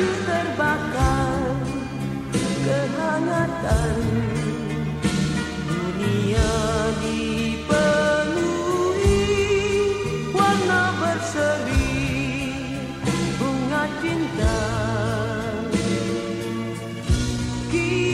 hati terbakar kehangatan dunia dipenuhi warna berseri bunga cinta. Kita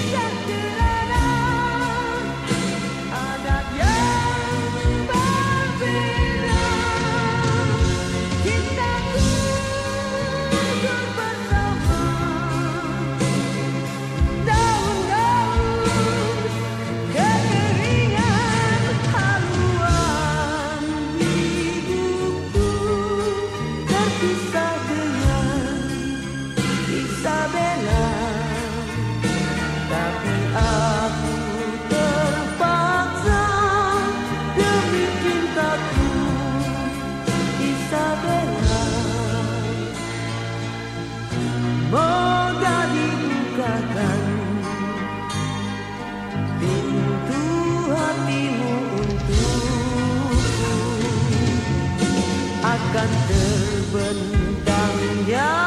Hey. terbentang yang